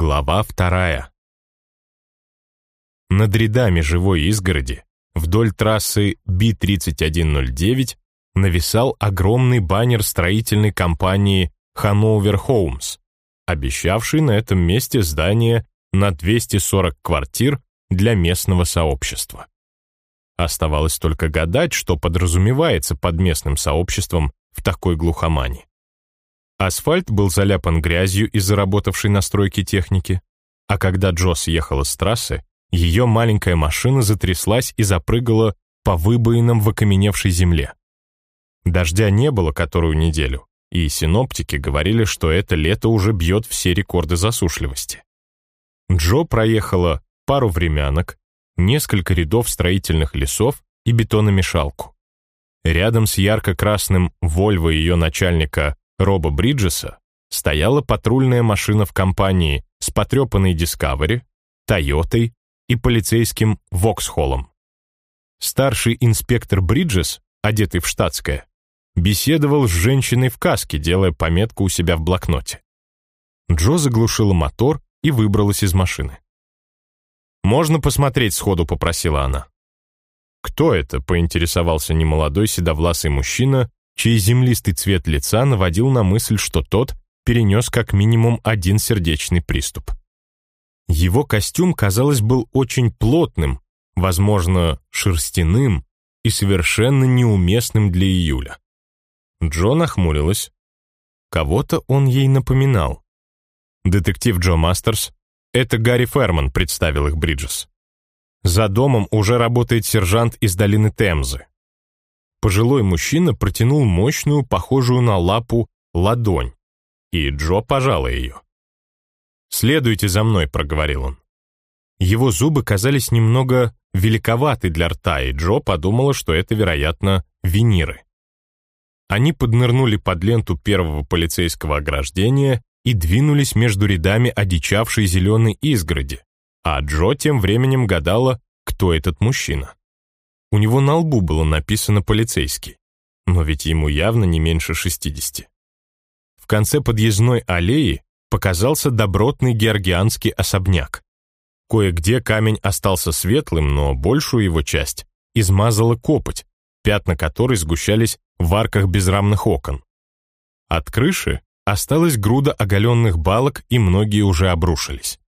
Глава вторая. Над рядами живой изгороди вдоль трассы B3109 нависал огромный баннер строительной компании Hanover Homes, обещавший на этом месте здание на 240 квартир для местного сообщества. Оставалось только гадать, что подразумевается под местным сообществом в такой глухомане. Асфальт был заляпан грязью из заработавшей на стройке техники, а когда Джо съехала с трассы, ее маленькая машина затряслась и запрыгала по выбоинам в окаменевшей земле. Дождя не было которую неделю, и синоптики говорили, что это лето уже бьет все рекорды засушливости. Джо проехала пару времянок, несколько рядов строительных лесов и бетономешалку. Рядом с ярко-красным «Вольво» ее начальника Роба Бриджеса стояла патрульная машина в компании с потрепанной Discovery, Тойотой и полицейским Воксхоллом. Старший инспектор Бриджес, одетый в штатское, беседовал с женщиной в каске, делая пометку у себя в блокноте. Джо заглушила мотор и выбралась из машины. «Можно посмотреть сходу?» — попросила она. «Кто это?» — поинтересовался немолодой седовласый мужчина чей землистый цвет лица наводил на мысль, что тот перенес как минимум один сердечный приступ. Его костюм, казалось, был очень плотным, возможно, шерстяным и совершенно неуместным для июля. Джо нахмурилась. Кого-то он ей напоминал. «Детектив Джо Мастерс — это Гарри Ферман», — представил их Бриджес. «За домом уже работает сержант из долины Темзы пожилой мужчина протянул мощную, похожую на лапу, ладонь, и Джо пожала ее. «Следуйте за мной», — проговорил он. Его зубы казались немного великоваты для рта, и Джо подумала, что это, вероятно, виниры. Они поднырнули под ленту первого полицейского ограждения и двинулись между рядами одичавшей зеленой изгороди, а Джо тем временем гадала, кто этот мужчина. У него на лбу было написано «полицейский», но ведь ему явно не меньше 60. В конце подъездной аллеи показался добротный георгианский особняк. Кое-где камень остался светлым, но большую его часть измазала копоть, пятна которой сгущались в арках безрамных окон. От крыши осталась груда оголенных балок, и многие уже обрушились.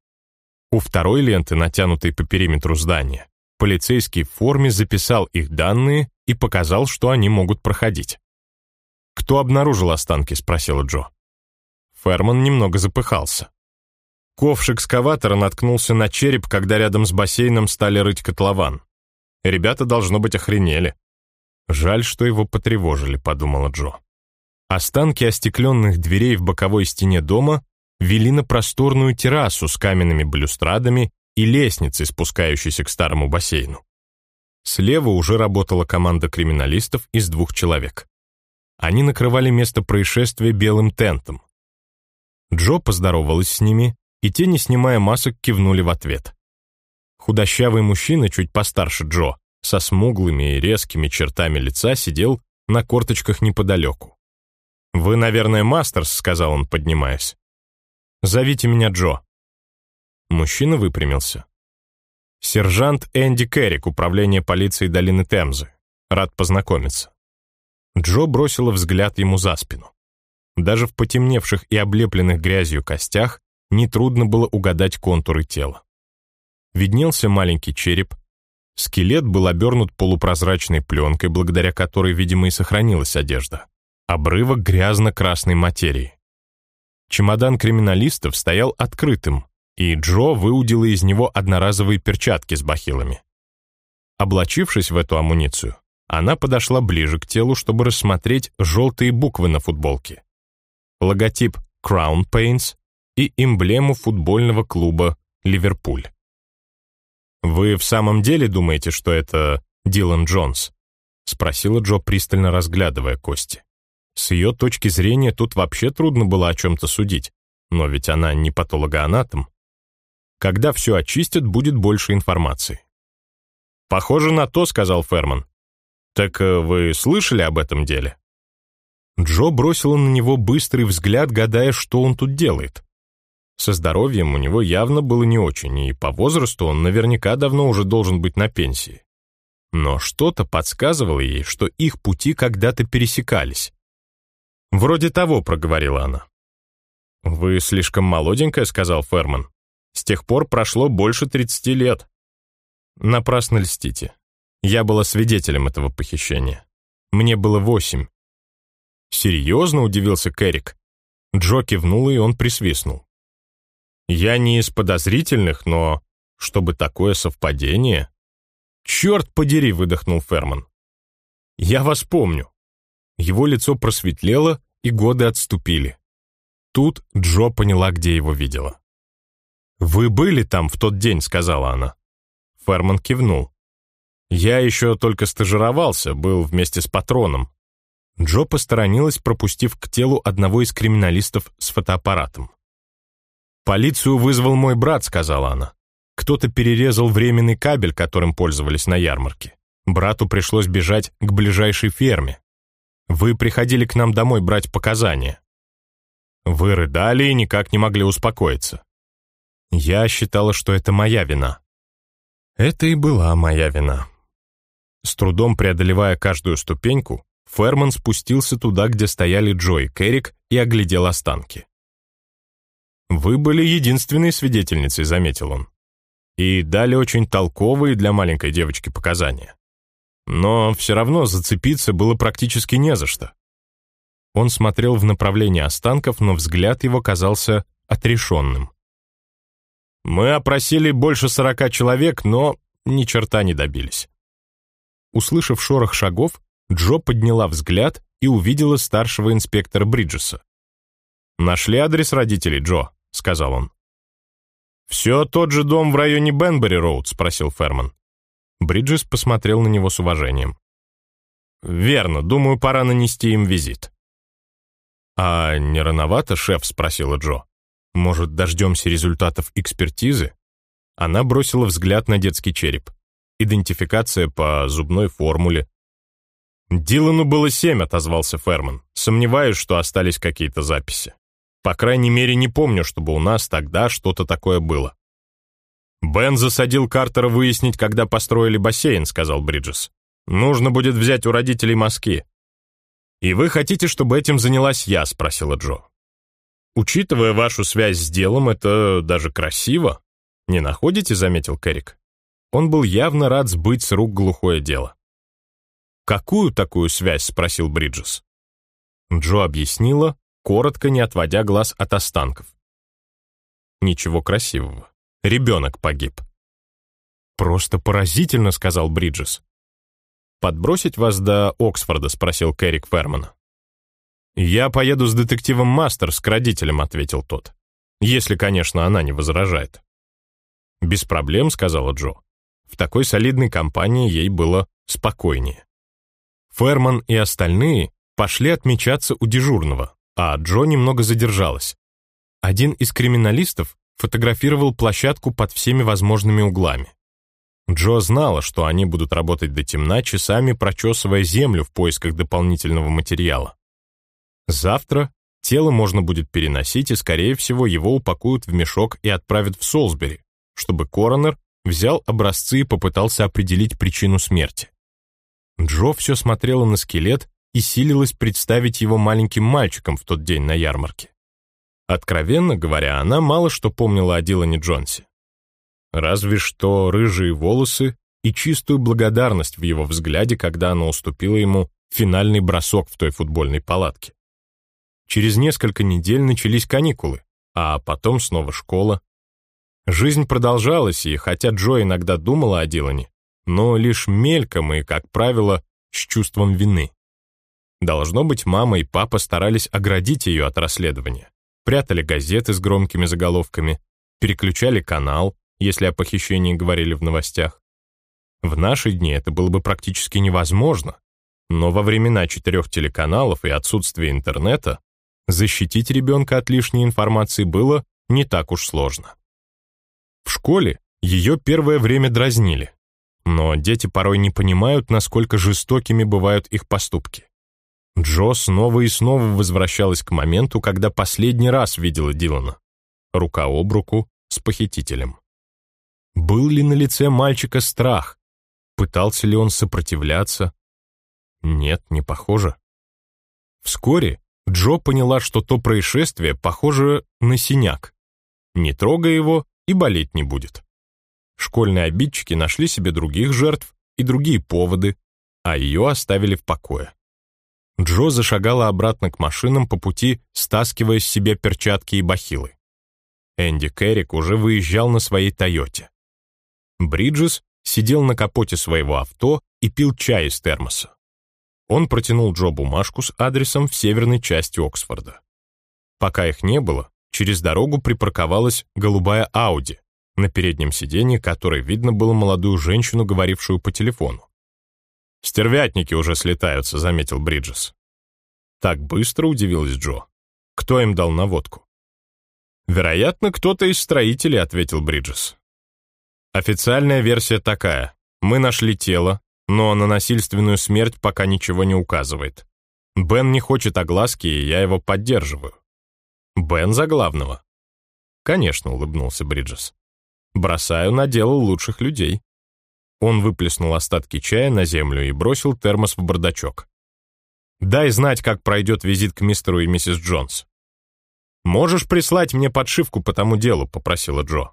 У второй ленты, натянутой по периметру здания, полицейский в форме записал их данные и показал, что они могут проходить. «Кто обнаружил останки?» — спросила Джо. Ферман немного запыхался. Ковш экскаватора наткнулся на череп, когда рядом с бассейном стали рыть котлован. Ребята, должно быть, охренели. «Жаль, что его потревожили», — подумала Джо. Останки остекленных дверей в боковой стене дома вели на просторную террасу с каменными балюстрадами и лестницей, спускающейся к старому бассейну. Слева уже работала команда криминалистов из двух человек. Они накрывали место происшествия белым тентом. Джо поздоровалась с ними, и те, не снимая масок, кивнули в ответ. Худощавый мужчина, чуть постарше Джо, со смуглыми и резкими чертами лица, сидел на корточках неподалеку. «Вы, наверное, Мастерс», — сказал он, поднимаясь. «Зовите меня Джо». Мужчина выпрямился. «Сержант Энди Керрик, управление полиции долины Темзы. Рад познакомиться». Джо бросила взгляд ему за спину. Даже в потемневших и облепленных грязью костях нетрудно было угадать контуры тела. Виднелся маленький череп, скелет был обернут полупрозрачной пленкой, благодаря которой, видимо, и сохранилась одежда. Обрывок грязно-красной материи. Чемодан криминалистов стоял открытым, и Джо выудила из него одноразовые перчатки с бахилами. Облачившись в эту амуницию, она подошла ближе к телу, чтобы рассмотреть желтые буквы на футболке. Логотип Crown Paints и эмблему футбольного клуба «Ливерпуль». «Вы в самом деле думаете, что это Дилан Джонс?» — спросила Джо, пристально разглядывая кости. С ее точки зрения тут вообще трудно было о чем-то судить, но ведь она не патологоанатом. Когда все очистят, будет больше информации. «Похоже на то», — сказал Ферман. «Так э, вы слышали об этом деле?» Джо бросила на него быстрый взгляд, гадая, что он тут делает. Со здоровьем у него явно было не очень, и по возрасту он наверняка давно уже должен быть на пенсии. Но что-то подсказывало ей, что их пути когда-то пересекались. «Вроде того», — проговорила она. «Вы слишком молоденькая», — сказал Ферман. «С тех пор прошло больше 30 лет». «Напрасно льстите. Я была свидетелем этого похищения. Мне было восемь». «Серьезно?» — удивился Кэрик. Джо кивнул, и он присвистнул. «Я не из подозрительных, но чтобы такое совпадение...» «Черт подери!» — выдохнул Ферман. «Я вас помню». Его лицо просветлело, и годы отступили. Тут Джо поняла, где его видела. «Вы были там в тот день», — сказала она. Ферман кивнул. «Я еще только стажировался, был вместе с патроном». Джо посторонилась, пропустив к телу одного из криминалистов с фотоаппаратом. «Полицию вызвал мой брат», — сказала она. «Кто-то перерезал временный кабель, которым пользовались на ярмарке. Брату пришлось бежать к ближайшей ферме. Вы приходили к нам домой брать показания. Вы рыдали и никак не могли успокоиться. Я считала, что это моя вина. Это и была моя вина. С трудом преодолевая каждую ступеньку, Ферман спустился туда, где стояли Джо и Керрик, и оглядел останки. «Вы были единственной свидетельницей», — заметил он. «И дали очень толковые для маленькой девочки показания. Но все равно зацепиться было практически не за что. Он смотрел в направлении останков, но взгляд его казался отрешенным. «Мы опросили больше сорока человек, но ни черта не добились». Услышав шорох шагов, Джо подняла взгляд и увидела старшего инспектора Бриджеса. «Нашли адрес родителей, Джо», — сказал он. «Все тот же дом в районе Бенбери-Роуд?» — спросил Ферман. Бриджес посмотрел на него с уважением. «Верно, думаю, пора нанести им визит». «А не рановато, шеф?» — спросила Джо. «Может, дождемся результатов экспертизы?» Она бросила взгляд на детский череп. Идентификация по зубной формуле. «Дилану было семь», — отозвался Ферман. «Сомневаюсь, что остались какие-то записи. По крайней мере, не помню, чтобы у нас тогда что-то такое было». «Бен засадил Картера выяснить, когда построили бассейн», — сказал Бриджес. «Нужно будет взять у родителей мазки». «И вы хотите, чтобы этим занялась я?» — спросила Джо. «Учитывая вашу связь с делом, это даже красиво. Не находите?» — заметил Керрик. Он был явно рад сбыть с рук глухое дело. «Какую такую связь?» — спросил Бриджес. Джо объяснила, коротко не отводя глаз от останков. Ничего красивого. Ребенок погиб. «Просто поразительно», — сказал Бриджес. «Подбросить вас до Оксфорда?» — спросил Кэрик Фермана. «Я поеду с детективом Мастерс к родителям», — ответил тот. «Если, конечно, она не возражает». «Без проблем», — сказала Джо. В такой солидной компании ей было спокойнее. Ферман и остальные пошли отмечаться у дежурного, а Джо немного задержалась. Один из криминалистов фотографировал площадку под всеми возможными углами. Джо знала, что они будут работать до темна, часами прочесывая землю в поисках дополнительного материала. Завтра тело можно будет переносить, и, скорее всего, его упакуют в мешок и отправят в Солсбери, чтобы коронер взял образцы и попытался определить причину смерти. Джо все смотрела на скелет и силилась представить его маленьким мальчиком в тот день на ярмарке. Откровенно говоря, она мало что помнила о Дилане Джонсе. Разве что рыжие волосы и чистую благодарность в его взгляде, когда она уступила ему финальный бросок в той футбольной палатке. Через несколько недель начались каникулы, а потом снова школа. Жизнь продолжалась, и хотя Джо иногда думала о Дилане, но лишь мельком и, как правило, с чувством вины. Должно быть, мама и папа старались оградить ее от расследования прятали газеты с громкими заголовками, переключали канал, если о похищении говорили в новостях. В наши дни это было бы практически невозможно, но во времена четырех телеканалов и отсутствия интернета защитить ребенка от лишней информации было не так уж сложно. В школе ее первое время дразнили, но дети порой не понимают, насколько жестокими бывают их поступки. Джо снова и снова возвращалась к моменту, когда последний раз видела Дилана. рука об руку с похитителем. Был ли на лице мальчика страх? Пытался ли он сопротивляться? Нет, не похоже. Вскоре Джо поняла, что то происшествие похоже на синяк. Не трогай его, и болеть не будет. Школьные обидчики нашли себе других жертв и другие поводы, а ее оставили в покое. Джо зашагала обратно к машинам по пути, стаскивая с себя перчатки и бахилы. Энди Керрик уже выезжал на своей «Тойоте». Бриджес сидел на капоте своего авто и пил чай из термоса. Он протянул Джо бумажку с адресом в северной части Оксфорда. Пока их не было, через дорогу припарковалась голубая Ауди, на переднем сиденье которой видно было молодую женщину, говорившую по телефону. «Стервятники уже слетаются», — заметил Бриджес. Так быстро удивилась Джо. Кто им дал наводку? «Вероятно, кто-то из строителей», — ответил Бриджес. Официальная версия такая. Мы нашли тело, но на насильственную смерть пока ничего не указывает. Бен не хочет огласки, и я его поддерживаю. Бен за главного. Конечно, улыбнулся Бриджес. Бросаю на дело лучших людей. Он выплеснул остатки чая на землю и бросил термос в бардачок. «Дай знать, как пройдет визит к мистеру и миссис Джонс». «Можешь прислать мне подшивку по тому делу?» — попросила Джо.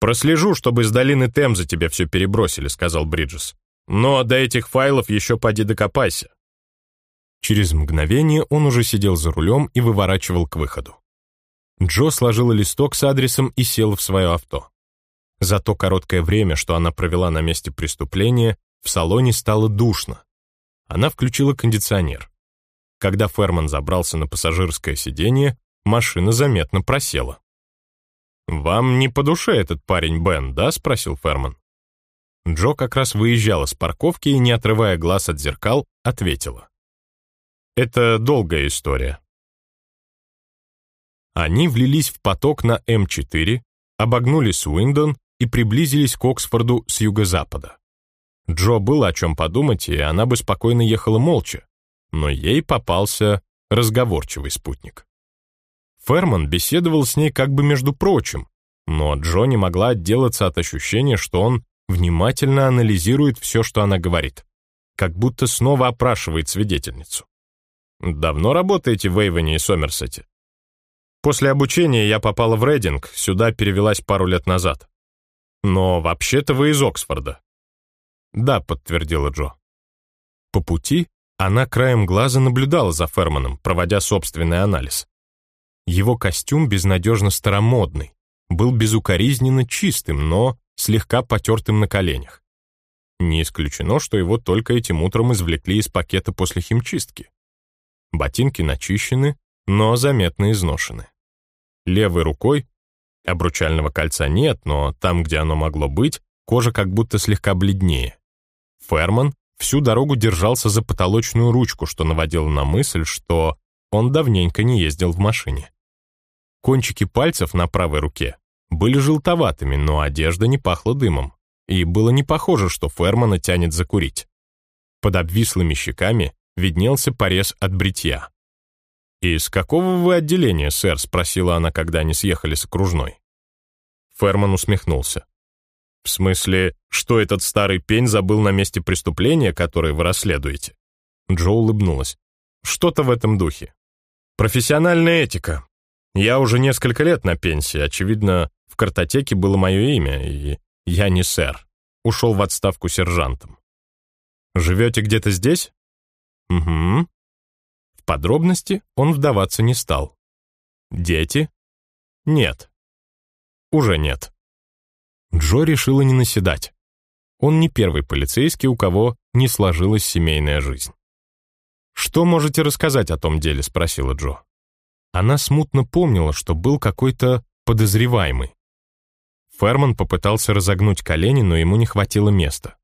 «Прослежу, чтобы из долины Темзы тебе все перебросили», — сказал Бриджес. «Но до этих файлов еще поди докопайся». Через мгновение он уже сидел за рулем и выворачивал к выходу. Джо сложила листок с адресом и села в свое авто. За то короткое время, что она провела на месте преступления, в салоне стало душно. Она включила кондиционер. Когда Ферман забрался на пассажирское сиденье, машина заметно просела. «Вам не по душе этот парень Бен, да?» — спросил Ферман. Джо как раз выезжала с парковки и, не отрывая глаз от зеркал, ответила. «Это долгая история». Они влились в поток на М4, обогнули Суиндон и приблизились к Оксфорду с юго-запада. Джо было о чем подумать, и она бы спокойно ехала молча, но ей попался разговорчивый спутник. Ферман беседовал с ней как бы между прочим, но Джо не могла отделаться от ощущения, что он внимательно анализирует все, что она говорит, как будто снова опрашивает свидетельницу. «Давно работаете в Эйвене и Сомерсете?» «После обучения я попала в Рейдинг, сюда перевелась пару лет назад. Но вообще-то вы из Оксфорда». «Да», — подтвердила Джо. По пути она краем глаза наблюдала за Ферманом, проводя собственный анализ. Его костюм безнадежно старомодный, был безукоризненно чистым, но слегка потертым на коленях. Не исключено, что его только этим утром извлекли из пакета после химчистки. Ботинки начищены, но заметно изношены. Левой рукой Обручального кольца нет, но там, где оно могло быть, кожа как будто слегка бледнее. Ферман всю дорогу держался за потолочную ручку, что наводило на мысль, что он давненько не ездил в машине. Кончики пальцев на правой руке были желтоватыми, но одежда не пахла дымом, и было не похоже, что Фермана тянет закурить. Под обвислыми щеками виднелся порез от бритья. «Из какого вы отделения, сэр?» — спросила она, когда они съехали с окружной. Ферман усмехнулся. «В смысле, что этот старый пень забыл на месте преступления, которое вы расследуете?» Джо улыбнулась. «Что-то в этом духе. Профессиональная этика. Я уже несколько лет на пенсии, очевидно, картотеке было мое имя, и я не сэр. Ушел в отставку сержантом. Живете где-то здесь? Угу. В подробности он вдаваться не стал. Дети? Нет. Уже нет. Джо решила не наседать. Он не первый полицейский, у кого не сложилась семейная жизнь. «Что можете рассказать о том деле?» — спросила Джо. Она смутно помнила, что был какой-то подозреваемый. Ферман попытался разогнуть колени, но ему не хватило места.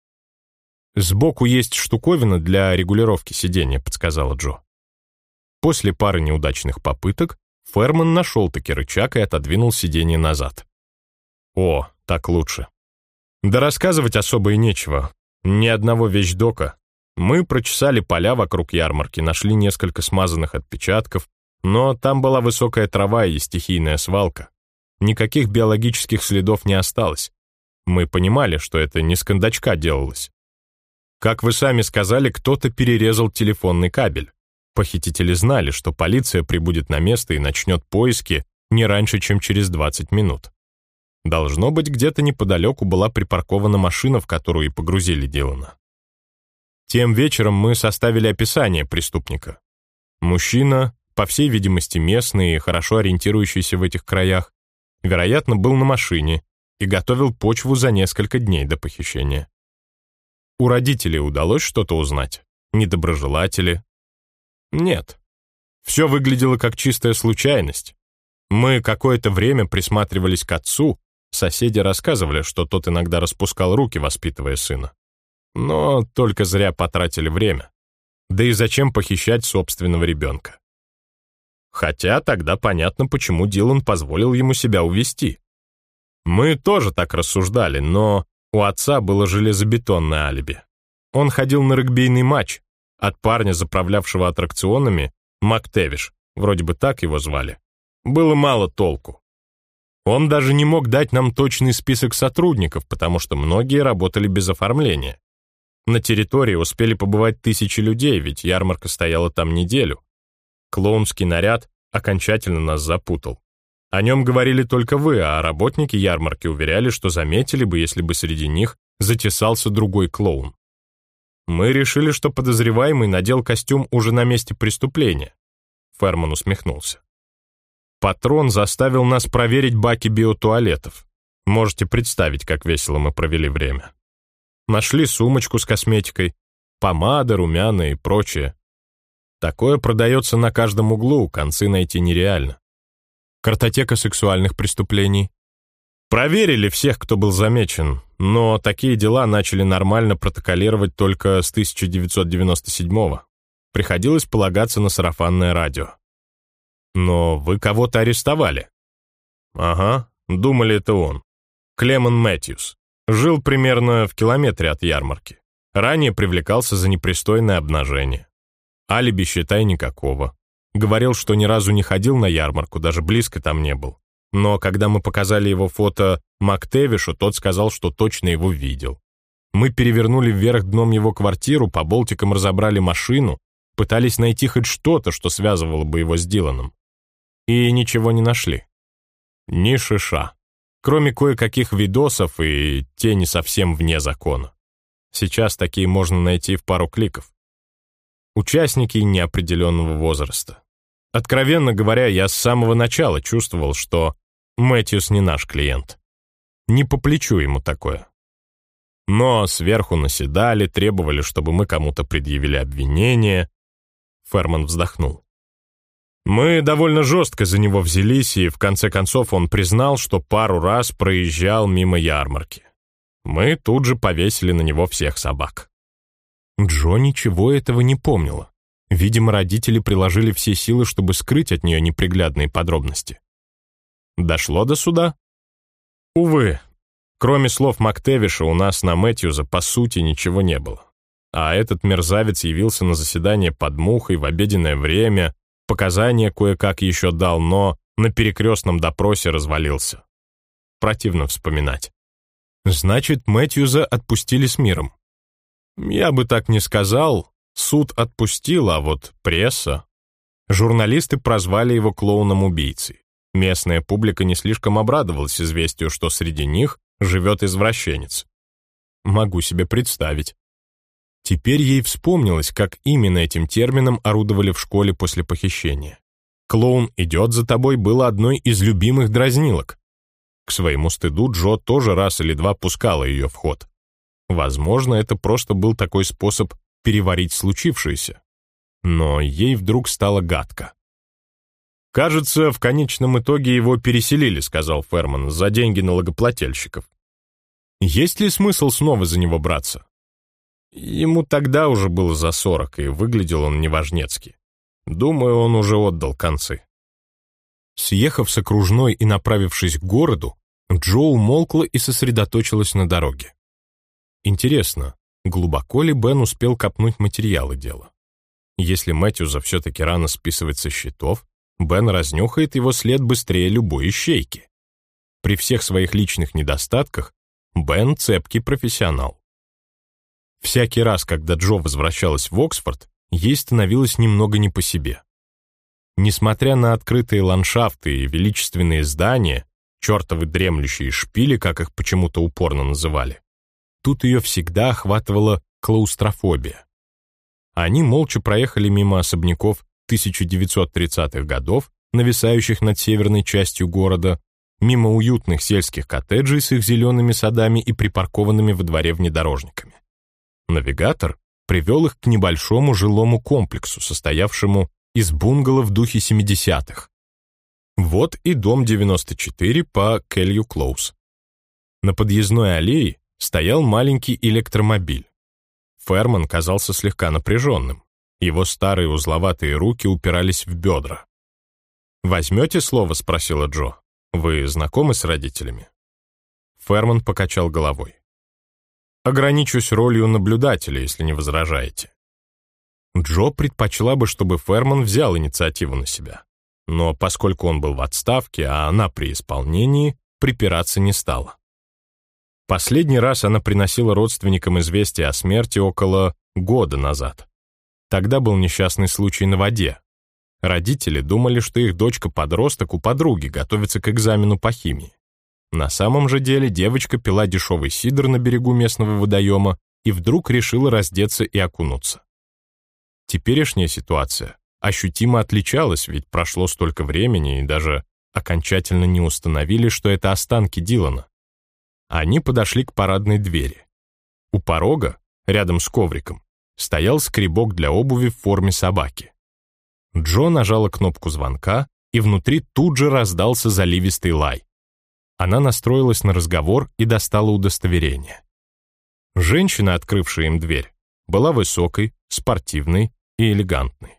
«Сбоку есть штуковина для регулировки сидения», — подсказала Джо. После пары неудачных попыток Ферман нашел таки рычаг и отодвинул сиденье назад. О, так лучше. Да рассказывать особо и нечего. Ни одного вещдока. Мы прочесали поля вокруг ярмарки, нашли несколько смазанных отпечатков, но там была высокая трава и стихийная свалка. Никаких биологических следов не осталось. Мы понимали, что это не с кондачка делалось. Как вы сами сказали, кто-то перерезал телефонный кабель. Похитители знали, что полиция прибудет на место и начнет поиски не раньше, чем через 20 минут. Должно быть, где-то неподалеку была припаркована машина, в которую и погрузили Дилана. Тем вечером мы составили описание преступника. Мужчина, по всей видимости местный и хорошо ориентирующийся в этих краях, вероятно, был на машине и готовил почву за несколько дней до похищения. У родителей удалось что-то узнать? Недоброжелатели, нет. Все выглядело как чистая случайность. Мы какое-то время присматривались к отцу, соседи рассказывали, что тот иногда распускал руки, воспитывая сына. Но только зря потратили время. Да и зачем похищать собственного ребенка? Хотя тогда понятно, почему Дилан позволил ему себя увести. Мы тоже так рассуждали, но у отца было железобетонное алиби. Он ходил на регбийный матч, от парня, заправлявшего аттракционами, Мактевиш, вроде бы так его звали, было мало толку. Он даже не мог дать нам точный список сотрудников, потому что многие работали без оформления. На территории успели побывать тысячи людей, ведь ярмарка стояла там неделю. Клоунский наряд окончательно нас запутал. О нем говорили только вы, а работники ярмарки уверяли, что заметили бы, если бы среди них затесался другой клоун. Мы решили, что подозреваемый надел костюм уже на месте преступления. Ферман усмехнулся. Патрон заставил нас проверить баки биотуалетов. Можете представить, как весело мы провели время. Нашли сумочку с косметикой, помада, румяна и прочее. Такое продается на каждом углу, концы найти нереально. Картотека сексуальных преступлений. Проверили всех, кто был замечен, но такие дела начали нормально протоколировать только с 1997-го. Приходилось полагаться на сарафанное радио. Но вы кого-то арестовали. Ага, думали, это он. Клемон Мэтьюс. Жил примерно в километре от ярмарки. Ранее привлекался за непристойное обнажение. Алиби, считай, никакого. Говорил, что ни разу не ходил на ярмарку, даже близко там не был. Но когда мы показали его фото Мактевишу, тот сказал, что точно его видел. Мы перевернули вверх дном его квартиру, по болтикам разобрали машину, пытались найти хоть что-то, что связывало бы его с Диланом. И ничего не нашли. Ни шиша. Кроме кое-каких видосов, и те не совсем вне закона. Сейчас такие можно найти в пару кликов. Участники неопределенного возраста. Откровенно говоря, я с самого начала чувствовал, что Мэтьюс не наш клиент. Не по плечу ему такое. Но сверху наседали, требовали, чтобы мы кому-то предъявили обвинение. Ферман вздохнул. Мы довольно жестко за него взялись, и в конце концов он признал, что пару раз проезжал мимо ярмарки. Мы тут же повесили на него всех собак. Джо ничего этого не помнила. Видимо, родители приложили все силы, чтобы скрыть от нее неприглядные подробности. Дошло до суда? Увы, кроме слов Мактевиша у нас на Мэтьюза по сути ничего не было. А этот мерзавец явился на заседание под мухой в обеденное время, показания кое-как еще дал, но на перекрестном допросе развалился. Противно вспоминать. Значит, Мэтьюза отпустили с миром. Я бы так не сказал, суд отпустил, а вот пресса... Журналисты прозвали его клоуном-убийцей. Местная публика не слишком обрадовалась известию, что среди них живет извращенец. Могу себе представить. Теперь ей вспомнилось, как именно этим термином орудовали в школе после похищения. «Клоун идет за тобой» было одной из любимых дразнилок. К своему стыду Джо тоже раз или два пускала ее в ход. Возможно, это просто был такой способ переварить случившееся. Но ей вдруг стало гадко. «Кажется, в конечном итоге его переселили», — сказал Ферман, «за деньги налогоплательщиков». «Есть ли смысл снова за него браться?» Ему тогда уже было за сорок, и выглядел он неважнецки. Думаю, он уже отдал концы. Съехав с окружной и направившись к городу, Джо умолкла и сосредоточилась на дороге. Интересно, глубоко ли Бен успел копнуть материалы дела? Если Мэтьюза все-таки рано списывать со счетов, Бен разнюхает его след быстрее любой ищейки. при всех своих личных недостатках Бен цепкий профессионал. Всякий раз, когда Джо возвращалась в Оксфорд, ей становилось немного не по себе. Несмотря на открытые ландшафты и величественные здания, чертовы дремлющие шпили, как их почему-то упорно называли, тут ее всегда охватывала клаустрофобия. Они молча проехали мимо особняков 1930-х годов, нависающих над северной частью города, мимо уютных сельских коттеджей с их зелеными садами и припаркованными во дворе внедорожниками. Навигатор привел их к небольшому жилому комплексу, состоявшему из бунгало в духе 70-х. Вот и дом 94 по Келью Клоус. На подъездной аллее стоял маленький электромобиль. Ферман казался слегка напряженным. Его старые узловатые руки упирались в бедра. «Возьмете слово?» — спросила Джо. «Вы знакомы с родителями?» Ферман покачал головой. «Ограничусь ролью наблюдателя, если не возражаете». Джо предпочла бы, чтобы Ферман взял инициативу на себя. Но поскольку он был в отставке, а она при исполнении, припираться не стала. Последний раз она приносила родственникам известие о смерти около года назад. Тогда был несчастный случай на воде. Родители думали, что их дочка-подросток у подруги готовится к экзамену по химии. На самом же деле девочка пила дешевый сидр на берегу местного водоема и вдруг решила раздеться и окунуться. Теперешняя ситуация ощутимо отличалась, ведь прошло столько времени и даже окончательно не установили, что это останки Дилана. Они подошли к парадной двери. У порога, рядом с ковриком, стоял скребок для обуви в форме собаки. Джо нажала кнопку звонка, и внутри тут же раздался заливистый лай. Она настроилась на разговор и достала удостоверение. Женщина, открывшая им дверь, была высокой, спортивной и элегантной.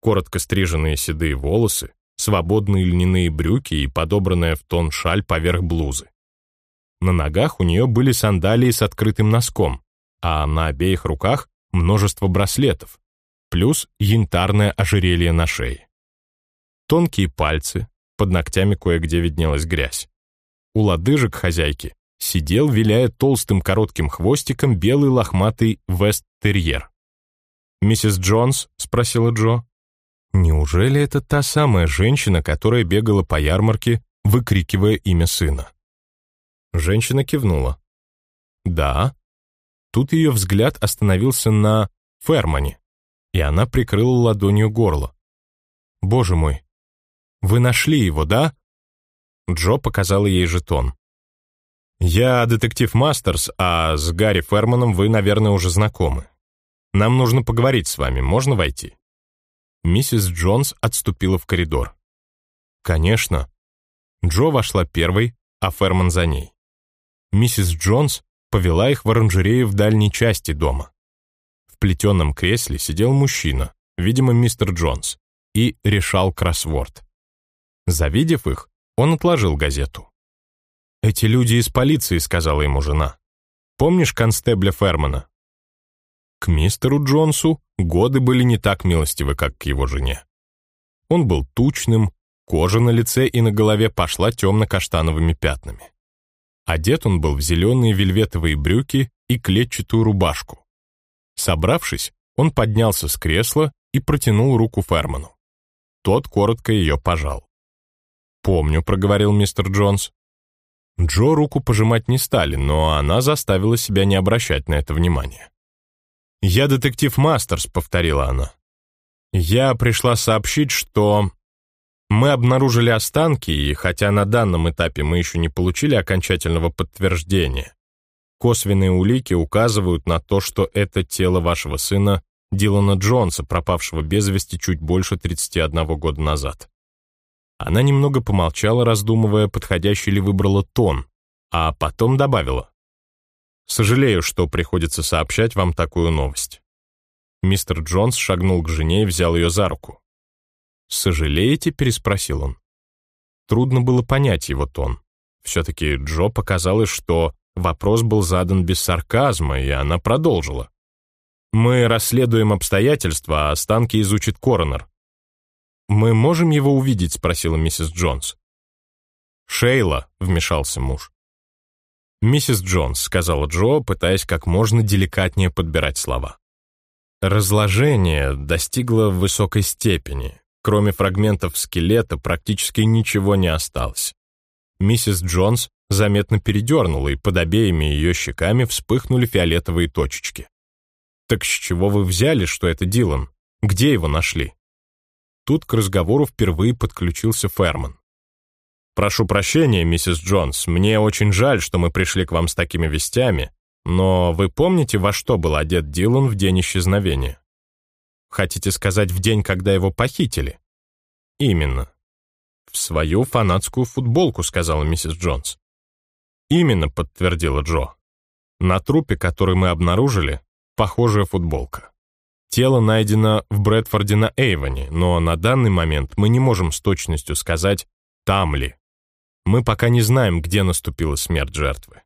Коротко стриженные седые волосы, свободные льняные брюки и подобранная в тон шаль поверх блузы. На ногах у нее были сандалии с открытым носком, а на обеих руках множество браслетов, плюс янтарное ожерелье на шее. Тонкие пальцы, под ногтями кое-где виднелась грязь. У лодыжек хозяйки сидел, виляя толстым коротким хвостиком, белый лохматый вест-терьер. «Миссис Джонс?» — спросила Джо. «Неужели это та самая женщина, которая бегала по ярмарке, выкрикивая имя сына?» Женщина кивнула. «Да». Тут ее взгляд остановился на Фермане, и она прикрыла ладонью горло. «Боже мой, вы нашли его, да?» Джо показала ей жетон. «Я детектив Мастерс, а с Гарри Ферманом вы, наверное, уже знакомы. Нам нужно поговорить с вами, можно войти?» Миссис Джонс отступила в коридор. «Конечно». Джо вошла первой, а Ферман за ней миссис Джонс повела их в оранжерею в дальней части дома. В плетеном кресле сидел мужчина, видимо, мистер Джонс, и решал кроссворд. Завидев их, он отложил газету. «Эти люди из полиции», — сказала ему жена. «Помнишь констебля Фермана?» К мистеру Джонсу годы были не так милостивы, как к его жене. Он был тучным, кожа на лице и на голове пошла темно-каштановыми пятнами. Одет он был в зеленые вельветовые брюки и клетчатую рубашку. Собравшись, он поднялся с кресла и протянул руку Ферману. Тот коротко ее пожал. «Помню», — проговорил мистер Джонс. Джо руку пожимать не стали, но она заставила себя не обращать на это внимания. «Я детектив Мастерс», — повторила она. «Я пришла сообщить, что мы обнаружили останки, и хотя на данном этапе мы еще не получили окончательного подтверждения, косвенные улики указывают на то, что это тело вашего сына Дилана Джонса, пропавшего без вести чуть больше 31 года назад. Она немного помолчала, раздумывая, подходящий ли выбрала тон, а потом добавила. «Сожалею, что приходится сообщать вам такую новость». Мистер Джонс шагнул к жене и взял ее за руку. «Сожалеете?» — переспросил он. Трудно было понять его тон. Все-таки Джо показалось, что вопрос был задан без сарказма, и она продолжила. «Мы расследуем обстоятельства, а останки изучит коронер». «Мы можем его увидеть?» — спросила миссис Джонс. «Шейла», — вмешался муж. «Миссис Джонс», — сказала Джо, пытаясь как можно деликатнее подбирать слова. Разложение достигло высокой степени. Кроме фрагментов скелета практически ничего не осталось. Миссис Джонс заметно передернула, и под обеими ее щеками вспыхнули фиолетовые точечки. «Так с чего вы взяли, что это Дилан? Где его нашли?» Тут к разговору впервые подключился Ферман. «Прошу прощения, миссис Джонс, мне очень жаль, что мы пришли к вам с такими вестями, но вы помните, во что был одет Дилан в день исчезновения? Хотите сказать, в день, когда его похитили? Именно. В свою фанатскую футболку, сказала миссис Джонс. Именно, подтвердила Джо. На трупе, который мы обнаружили, похожая футболка. Тело найдено в Брэдфорде на Эйвоне, но на данный момент мы не можем с точностью сказать, там ли. Мы пока не знаем, где наступила смерть жертвы.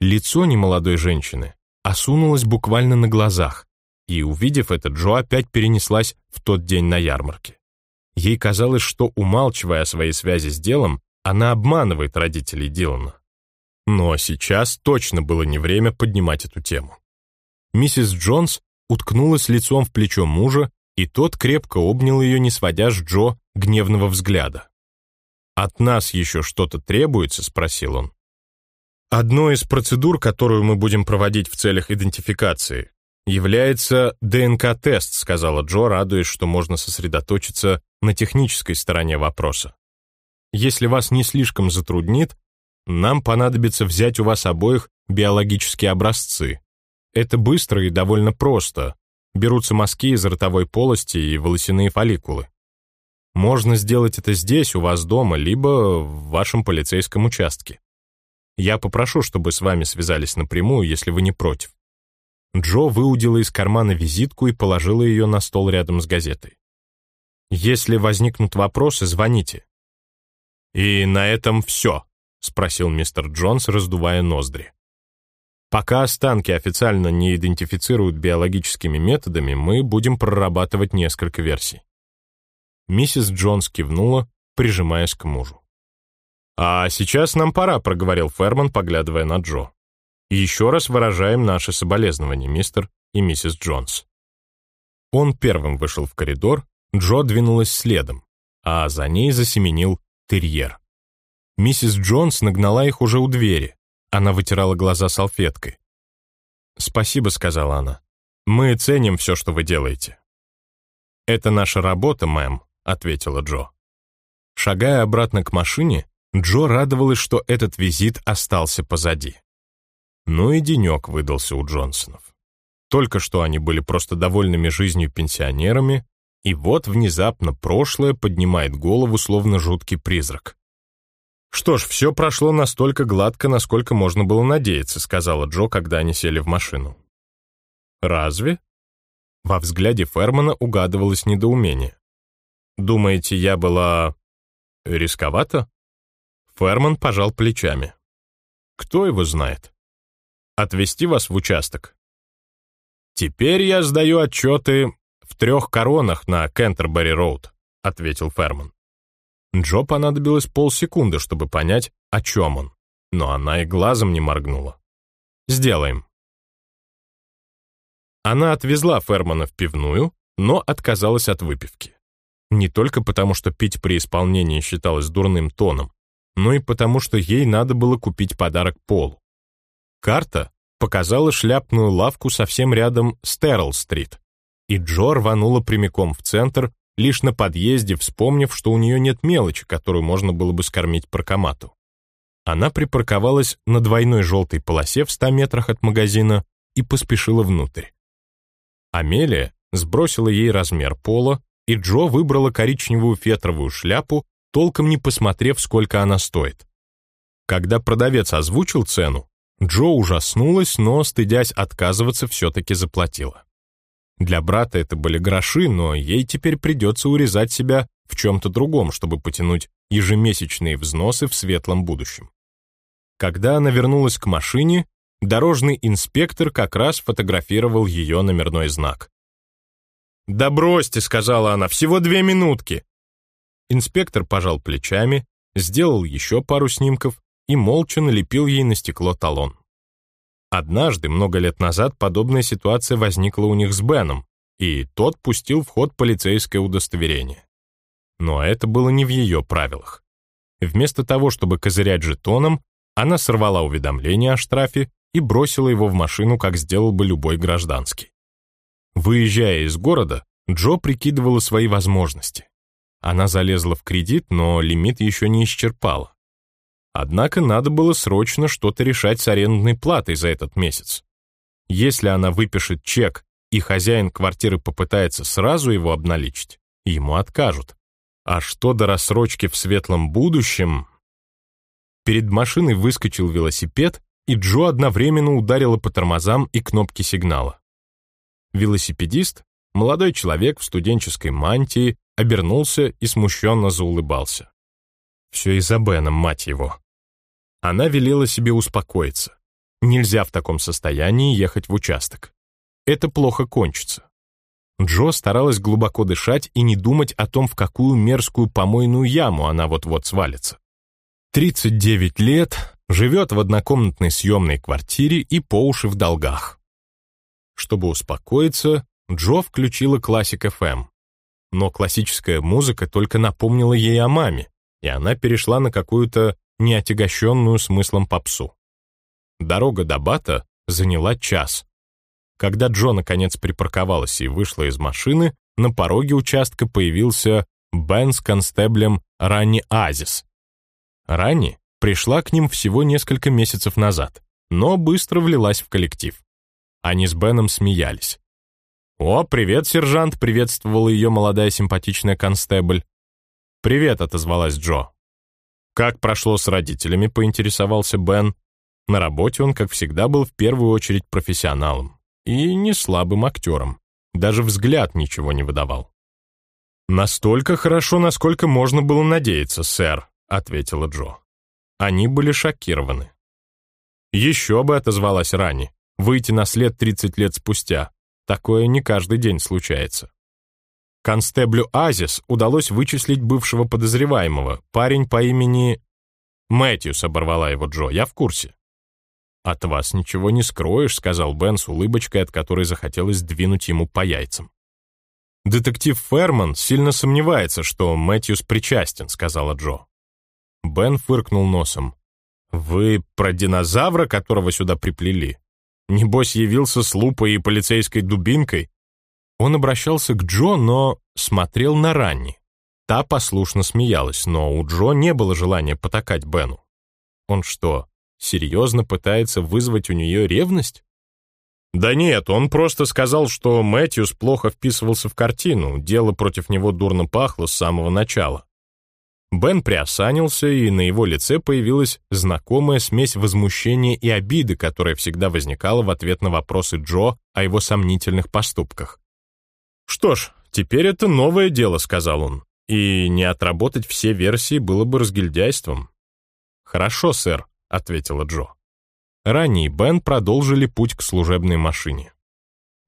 Лицо немолодой женщины осунулось буквально на глазах, и, увидев это, Джо опять перенеслась в тот день на ярмарке. Ей казалось, что, умалчивая о своей связи с делом, она обманывает родителей Дилана. Но сейчас точно было не время поднимать эту тему. Миссис Джонс уткнулась лицом в плечо мужа, и тот крепко обнял ее, не сводя с Джо гневного взгляда. «От нас еще что-то требуется?» — спросил он. Одной из процедур, которую мы будем проводить в целях идентификации, является ДНК-тест, сказала Джо, радуясь, что можно сосредоточиться на технической стороне вопроса. Если вас не слишком затруднит, нам понадобится взять у вас обоих биологические образцы. Это быстро и довольно просто. Берутся мазки из ротовой полости и волосяные фолликулы. Можно сделать это здесь, у вас дома, либо в вашем полицейском участке. Я попрошу, чтобы с вами связались напрямую, если вы не против». Джо выудила из кармана визитку и положила ее на стол рядом с газетой. «Если возникнут вопросы, звоните». «И на этом все», — спросил мистер Джонс, раздувая ноздри. «Пока останки официально не идентифицируют биологическими методами, мы будем прорабатывать несколько версий». Миссис Джонс кивнула, прижимаясь к мужу. «А сейчас нам пора», — проговорил Ферман, поглядывая на Джо. «Еще раз выражаем наши соболезнования, мистер и миссис Джонс». Он первым вышел в коридор, Джо двинулась следом, а за ней засеменил терьер. Миссис Джонс нагнала их уже у двери. Она вытирала глаза салфеткой. «Спасибо», — сказала она. «Мы ценим все, что вы делаете». «Это наша работа, мэм», — ответила Джо. Шагая обратно к машине, Джо радовалась, что этот визит остался позади. Ну и денек выдался у Джонсонов. Только что они были просто довольными жизнью пенсионерами, и вот внезапно прошлое поднимает голову, словно жуткий призрак. «Что ж, все прошло настолько гладко, насколько можно было надеяться», сказала Джо, когда они сели в машину. «Разве?» Во взгляде Фермана угадывалось недоумение. «Думаете, я была... рисковата?» Ферман пожал плечами. «Кто его знает? Отвезти вас в участок?» «Теперь я сдаю отчеты в трех коронах на Кентербери-роуд», ответил Ферман. Джо понадобилось полсекунды, чтобы понять, о чем он, но она и глазом не моргнула. «Сделаем». Она отвезла Фермана в пивную, но отказалась от выпивки. Не только потому, что пить при исполнении считалось дурным тоном, но и потому, что ей надо было купить подарок Полу. Карта показала шляпную лавку совсем рядом с Террелл-стрит, и Джо рванула прямиком в центр, лишь на подъезде, вспомнив, что у нее нет мелочи, которую можно было бы скормить паркомату. Она припарковалась на двойной желтой полосе в 100 метрах от магазина и поспешила внутрь. Амелия сбросила ей размер пола, и Джо выбрала коричневую фетровую шляпу толком не посмотрев, сколько она стоит. Когда продавец озвучил цену, Джо ужаснулась, но, стыдясь отказываться, все-таки заплатила. Для брата это были гроши, но ей теперь придется урезать себя в чем-то другом, чтобы потянуть ежемесячные взносы в светлом будущем. Когда она вернулась к машине, дорожный инспектор как раз фотографировал ее номерной знак. «Да бросьте», — сказала она, — «всего две минутки». Инспектор пожал плечами, сделал еще пару снимков и молча налепил ей на стекло талон. Однажды, много лет назад, подобная ситуация возникла у них с Беном, и тот пустил в ход полицейское удостоверение. Но это было не в ее правилах. Вместо того, чтобы козырять жетоном, она сорвала уведомление о штрафе и бросила его в машину, как сделал бы любой гражданский. Выезжая из города, Джо прикидывала свои возможности. Она залезла в кредит, но лимит еще не исчерпала. Однако надо было срочно что-то решать с арендной платой за этот месяц. Если она выпишет чек, и хозяин квартиры попытается сразу его обналичить, ему откажут. А что до рассрочки в светлом будущем? Перед машиной выскочил велосипед, и Джо одновременно ударила по тормозам и кнопке сигнала. Велосипедист, молодой человек в студенческой мантии, обернулся и смущенно заулыбался. Все из-за Бена, мать его. Она велела себе успокоиться. Нельзя в таком состоянии ехать в участок. Это плохо кончится. Джо старалась глубоко дышать и не думать о том, в какую мерзкую помойную яму она вот-вот свалится. 39 лет, живет в однокомнатной съемной квартире и по уши в долгах. Чтобы успокоиться, Джо включила классик FM. Но классическая музыка только напомнила ей о маме, и она перешла на какую-то неотягощенную смыслом попсу. Дорога до Бата заняла час. Когда Джо наконец припарковалась и вышла из машины, на пороге участка появился Бен с констеблем Ранни Азис. Ранни пришла к ним всего несколько месяцев назад, но быстро влилась в коллектив. Они с Беном смеялись. «О, привет, сержант!» — приветствовала ее молодая симпатичная констебль. «Привет», — отозвалась Джо. «Как прошло с родителями?» — поинтересовался Бен. На работе он, как всегда, был в первую очередь профессионалом и не слабым актером. Даже взгляд ничего не выдавал. «Настолько хорошо, насколько можно было надеяться, сэр», — ответила Джо. Они были шокированы. «Еще бы», — отозвалась Рани, — «выйти на след 30 лет спустя. Такое не каждый день случается. Констеблю Азис удалось вычислить бывшего подозреваемого, парень по имени... Мэтьюс оборвала его Джо, я в курсе. «От вас ничего не скроешь», — сказал Бен с улыбочкой, от которой захотелось двинуть ему по яйцам. «Детектив Ферман сильно сомневается, что Мэтьюс причастен», — сказала Джо. Бен фыркнул носом. «Вы про динозавра, которого сюда приплели? Небось, явился с лупой и полицейской дубинкой. Он обращался к Джо, но смотрел на Ранни. Та послушно смеялась, но у Джо не было желания потакать Бену. Он что, серьезно пытается вызвать у нее ревность? Да нет, он просто сказал, что Мэтьюс плохо вписывался в картину, дело против него дурно пахло с самого начала. Бен приосанился, и на его лице появилась знакомая смесь возмущения и обиды, которая всегда возникала в ответ на вопросы Джо о его сомнительных поступках. «Что ж, теперь это новое дело», — сказал он, «и не отработать все версии было бы разгильдяйством». «Хорошо, сэр», — ответила Джо. Ранее Бен продолжили путь к служебной машине.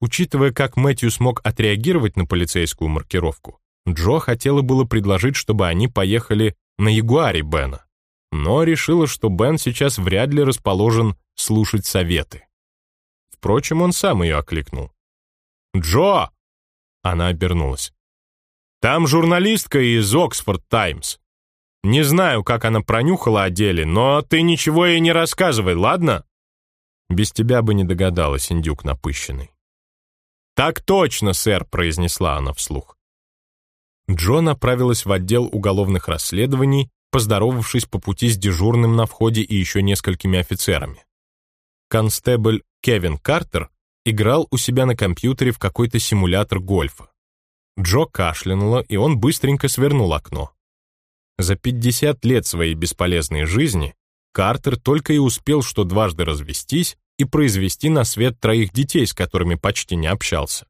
Учитывая, как Мэтью смог отреагировать на полицейскую маркировку, Джо хотела было предложить, чтобы они поехали на Ягуаре Бена, но решила, что Бен сейчас вряд ли расположен слушать советы. Впрочем, он сам ее окликнул. «Джо!» Она обернулась. «Там журналистка из Оксфорд Таймс. Не знаю, как она пронюхала о деле, но ты ничего ей не рассказывай, ладно?» «Без тебя бы не догадалась, индюк напыщенный». «Так точно, сэр», — произнесла она вслух. Джо направилась в отдел уголовных расследований, поздоровавшись по пути с дежурным на входе и еще несколькими офицерами. Констебль Кевин Картер играл у себя на компьютере в какой-то симулятор гольфа. Джо кашлянула, и он быстренько свернул окно. За 50 лет своей бесполезной жизни Картер только и успел что дважды развестись и произвести на свет троих детей, с которыми почти не общался.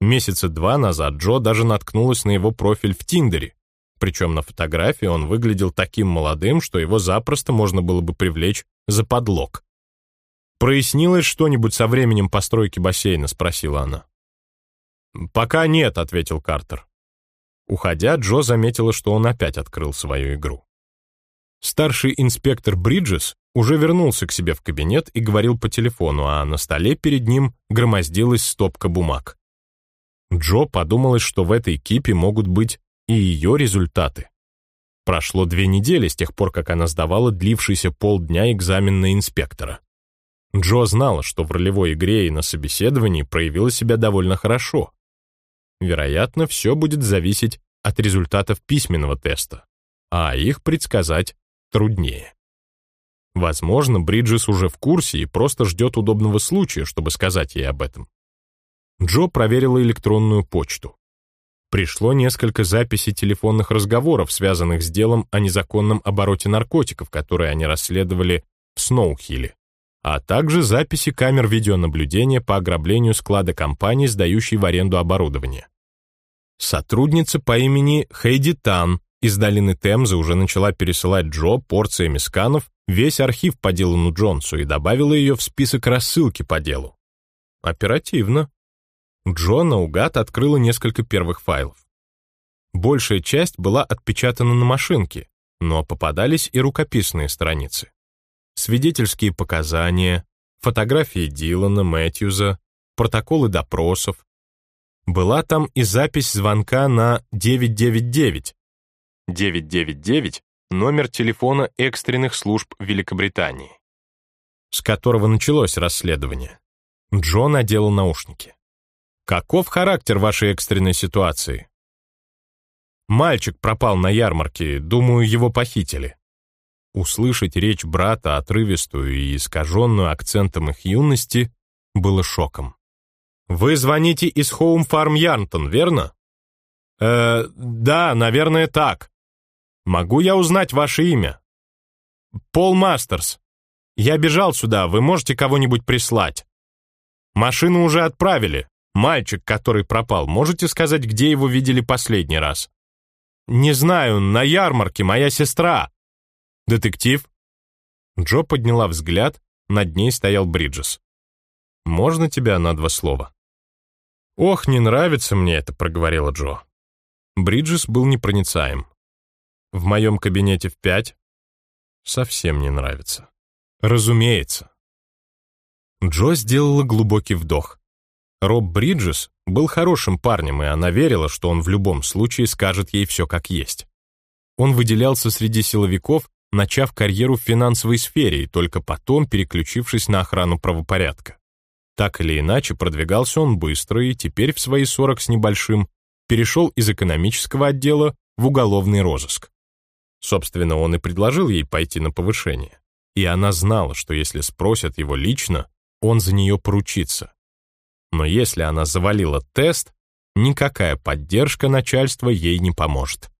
Месяца два назад Джо даже наткнулась на его профиль в Тиндере, причем на фотографии он выглядел таким молодым, что его запросто можно было бы привлечь за подлог. «Прояснилось что-нибудь со временем постройки бассейна?» — спросила она. «Пока нет», — ответил Картер. Уходя, Джо заметила, что он опять открыл свою игру. Старший инспектор Бриджес уже вернулся к себе в кабинет и говорил по телефону, а на столе перед ним громоздилась стопка бумаг. Джо подумалось, что в этой кипе могут быть и ее результаты. Прошло две недели с тех пор, как она сдавала длившийся полдня экзамен на инспектора. Джо знала, что в ролевой игре и на собеседовании проявила себя довольно хорошо. Вероятно, все будет зависеть от результатов письменного теста, а их предсказать труднее. Возможно, Бриджес уже в курсе и просто ждет удобного случая, чтобы сказать ей об этом. Джо проверила электронную почту. Пришло несколько записей телефонных разговоров, связанных с делом о незаконном обороте наркотиков, которые они расследовали в Сноухилле, а также записи камер видеонаблюдения по ограблению склада компании, сдающей в аренду оборудование. Сотрудница по имени Хейди Тан из долины Темзы уже начала пересылать Джо порциями сканов весь архив по Дилану Джонсу и добавила ее в список рассылки по делу. Оперативно. Джо наугад открыла несколько первых файлов. Большая часть была отпечатана на машинке, но попадались и рукописные страницы. Свидетельские показания, фотографии Дилана, Мэтьюза, протоколы допросов. Была там и запись звонка на 999. 999 — номер телефона экстренных служб Великобритании, с которого началось расследование. Джо надела наушники. Каков характер вашей экстренной ситуации? Мальчик пропал на ярмарке, думаю, его похитили. Услышать речь брата, отрывистую и искаженную акцентом их юности, было шоком. «Вы звоните из Хоум Фарм Ярнтон, верно?» «Э, да, наверное, так. Могу я узнать ваше имя?» «Пол Мастерс. Я бежал сюда, вы можете кого-нибудь прислать?» «Машину уже отправили. Мальчик, который пропал, можете сказать, где его видели последний раз? Не знаю, на ярмарке, моя сестра. Детектив? Джо подняла взгляд, над ней стоял Бриджес. Можно тебя на два слова? Ох, не нравится мне это, проговорила Джо. Бриджес был непроницаем. В моем кабинете в пять? Совсем не нравится. Разумеется. Джо сделала глубокий вдох. Роб Бриджес был хорошим парнем, и она верила, что он в любом случае скажет ей все как есть. Он выделялся среди силовиков, начав карьеру в финансовой сфере и только потом переключившись на охрану правопорядка. Так или иначе, продвигался он быстро и теперь в свои 40 с небольшим перешел из экономического отдела в уголовный розыск. Собственно, он и предложил ей пойти на повышение. И она знала, что если спросят его лично, он за нее поручится. Но если она завалила тест, никакая поддержка начальства ей не поможет.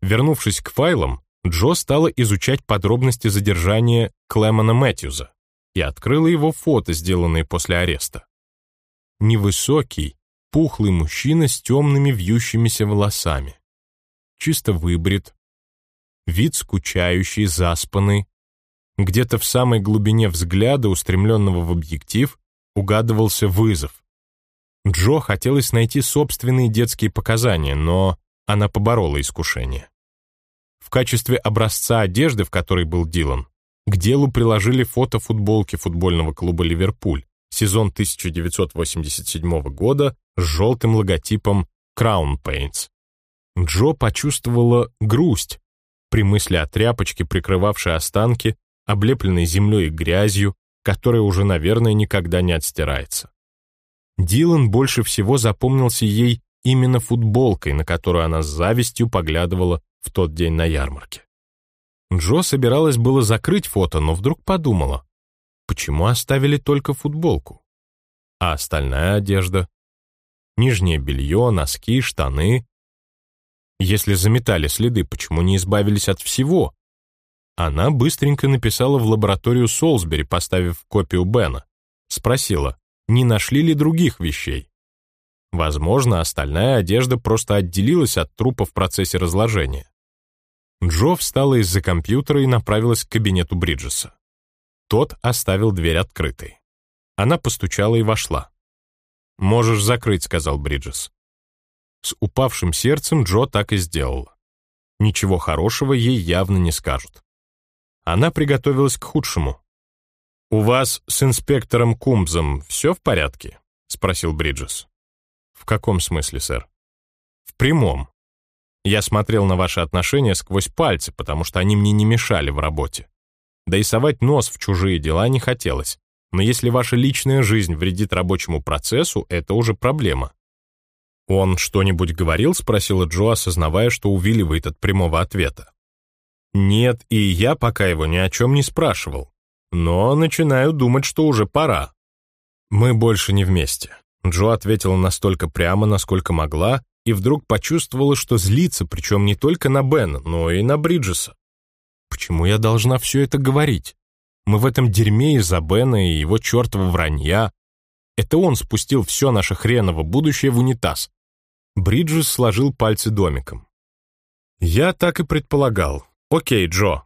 Вернувшись к файлам, Джо стала изучать подробности задержания Клемона Мэтьюза и открыла его фото, сделанные после ареста. Невысокий, пухлый мужчина с темными вьющимися волосами. Чисто выбрит. Вид скучающий, заспанный. Где-то в самой глубине взгляда, устремленного в объектив, угадывался вызов. Джо хотелось найти собственные детские показания, но она поборола искушение. В качестве образца одежды, в которой был Дилан, к делу приложили фото футболки футбольного клуба «Ливерпуль», сезон 1987 года с желтым логотипом Crown Paints. Джо почувствовала грусть при мысли о тряпочке, прикрывавшей останки, облепленной землей и грязью, которая уже, наверное, никогда не отстирается. Дилан больше всего запомнился ей именно футболкой, на которую она с завистью поглядывала в тот день на ярмарке. Джо собиралась было закрыть фото, но вдруг подумала, почему оставили только футболку? А остальная одежда? Нижнее белье, носки, штаны? Если заметали следы, почему не избавились от всего? Она быстренько написала в лабораторию Солсбери, поставив копию Бена. Спросила, не нашли ли других вещей. Возможно, остальная одежда просто отделилась от трупа в процессе разложения. Джо встала из-за компьютера и направилась к кабинету Бриджеса. Тот оставил дверь открытой. Она постучала и вошла. «Можешь закрыть», — сказал Бриджес. С упавшим сердцем Джо так и сделала. Ничего хорошего ей явно не скажут. Она приготовилась к худшему. «У вас с инспектором Кумбзом все в порядке?» — спросил Бриджес. «В каком смысле, сэр?» «В прямом. Я смотрел на ваши отношения сквозь пальцы, потому что они мне не мешали в работе. Да и совать нос в чужие дела не хотелось. Но если ваша личная жизнь вредит рабочему процессу, это уже проблема. «Он что-нибудь говорил?» — спросила Джо, осознавая, что увиливает от прямого ответа. «Нет, и я пока его ни о чем не спрашивал. Но начинаю думать, что уже пора». «Мы больше не вместе», — Джо ответила настолько прямо, насколько могла, и вдруг почувствовала, что злится, причем не только на Бена, но и на Бриджеса. «Почему я должна все это говорить? Мы в этом дерьме из-за Бена и его чертова вранья. Это он спустил все наше хреново будущее в унитаз. Бриджес сложил пальцы домиком. «Я так и предполагал. Окей, Джо,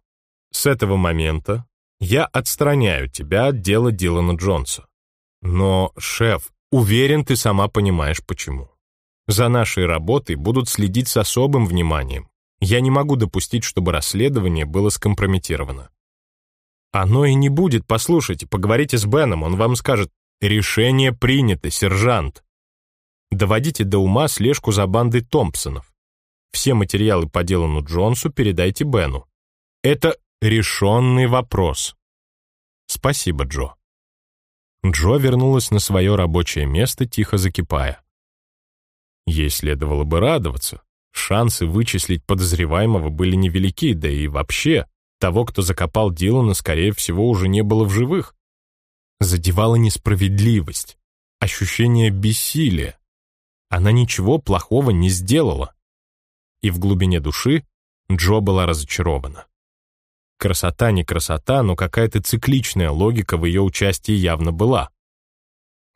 с этого момента я отстраняю тебя от дела Дилана Джонса. Но, шеф, уверен, ты сама понимаешь, почему. За нашей работой будут следить с особым вниманием. Я не могу допустить, чтобы расследование было скомпрометировано. Оно и не будет, послушайте, поговорите с Беном, он вам скажет, решение принято, сержант. Доводите до ума слежку за бандой Томпсонов. Все материалы по делу Джонсу передайте Бену. Это решенный вопрос. Спасибо, Джо. Джо вернулась на свое рабочее место, тихо закипая. Ей следовало бы радоваться. Шансы вычислить подозреваемого были невелики, да и вообще, того, кто закопал Дилана, скорее всего, уже не было в живых. Задевала несправедливость, ощущение бессилия. Она ничего плохого не сделала. И в глубине души Джо была разочарована. Красота не красота, но какая-то цикличная логика в ее участии явно была.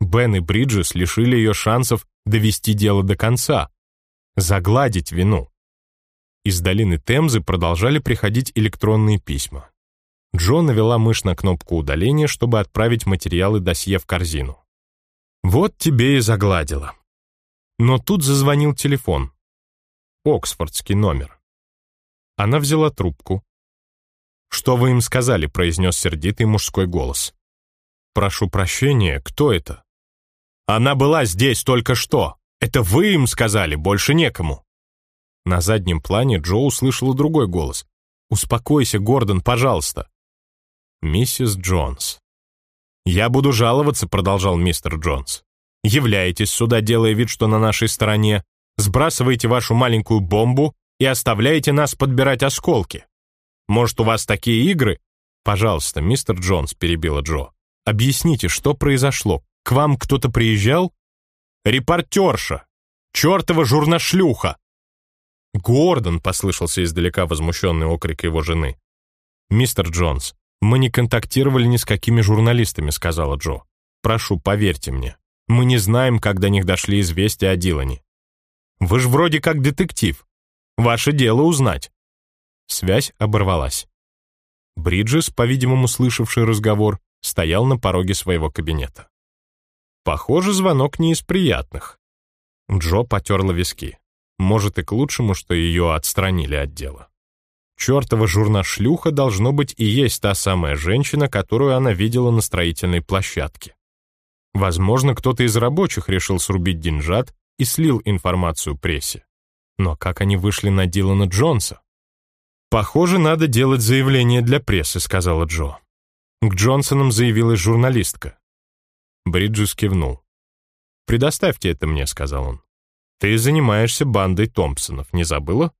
Бен и Бриджес лишили ее шансов довести дело до конца, загладить вину. Из долины Темзы продолжали приходить электронные письма. Джо навела мышь на кнопку удаления, чтобы отправить материалы досье в корзину. «Вот тебе и загладила», но тут зазвонил телефон. Оксфордский номер. Она взяла трубку. «Что вы им сказали?» — произнес сердитый мужской голос. «Прошу прощения, кто это?» «Она была здесь только что. Это вы им сказали, больше некому». На заднем плане Джо услышала другой голос. «Успокойся, Гордон, пожалуйста». «Миссис Джонс». «Я буду жаловаться», — продолжал мистер Джонс. Являетесь сюда, делая вид, что на нашей стороне, сбрасываете вашу маленькую бомбу и оставляете нас подбирать осколки. Может, у вас такие игры? Пожалуйста, мистер Джонс, перебила Джо. Объясните, что произошло? К вам кто-то приезжал? Репортерша! Чертова журнашлюха! Гордон, послышался издалека возмущенный окрик его жены. Мистер Джонс, мы не контактировали ни с какими журналистами, сказала Джо. Прошу, поверьте мне. Мы не знаем, как до них дошли известия о Дилане. Вы же вроде как детектив. Ваше дело узнать». Связь оборвалась. Бриджес, по-видимому, слышавший разговор, стоял на пороге своего кабинета. Похоже, звонок не из приятных. Джо потерла виски. Может, и к лучшему, что ее отстранили от дела. Чертова журна-шлюха должно быть и есть та самая женщина, которую она видела на строительной площадке. Возможно, кто-то из рабочих решил срубить деньжат и слил информацию прессе. Но как они вышли на Дилана Джонса? «Похоже, надо делать заявление для прессы», — сказала Джо. К Джонсонам заявилась журналистка. Бриджес кивнул. «Предоставьте это мне», — сказал он. «Ты занимаешься бандой Томпсонов, не забыла?»